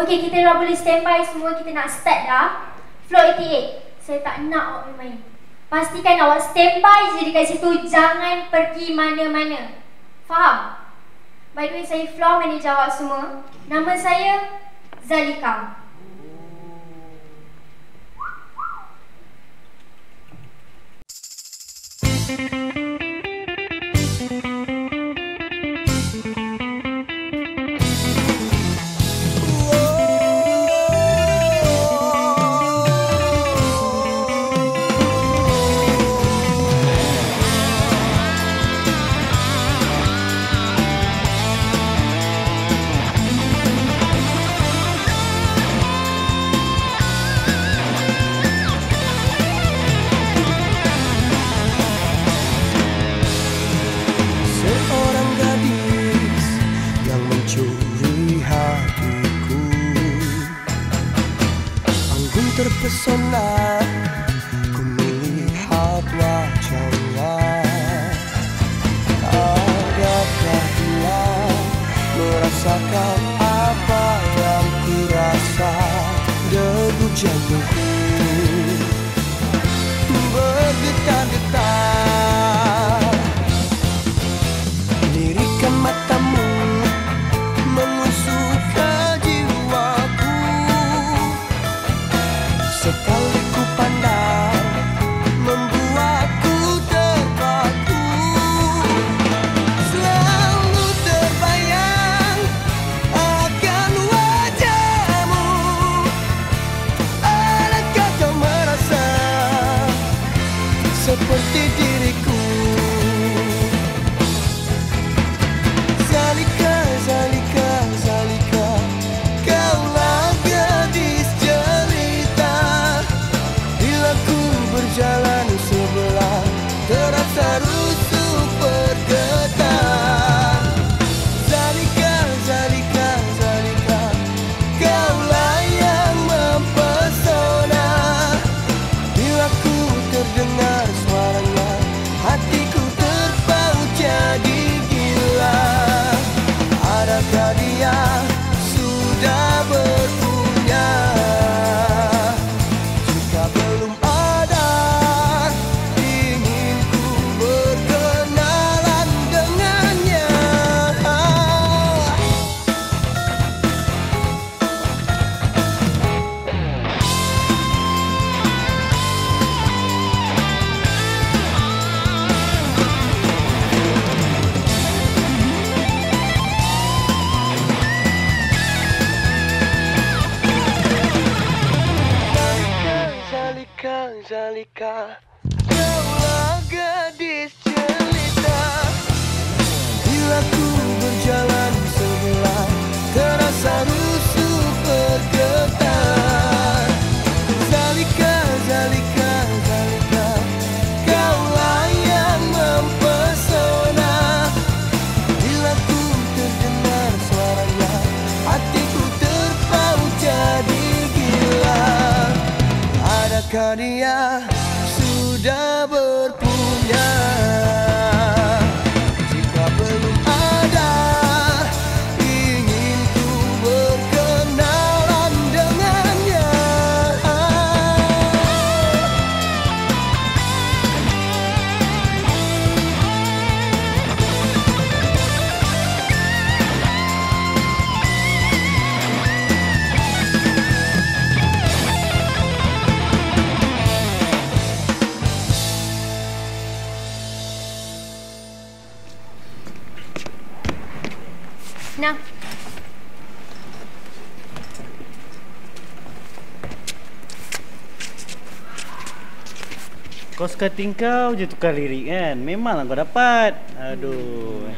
Okay, kita dah boleh standby semua. Kita nak start dah. Floor 88. Saya tak nak awak bermain. Pastikan awak standby je dekat situ. Jangan pergi mana-mana. Faham? By the way, saya floor manager awak semua. Nama saya Zalika. Terpesona Ku melihat wajahnya Adakah dia merasakan apa yang ku rasa Debu jantungku seperti diriku Zalika, Zalika. Kaulah gadis jelita Bila ku berjalan sebelah Terasa Nah, Kau suka tingkau je tukar lirik kan? Memanglah kau dapat. Aduh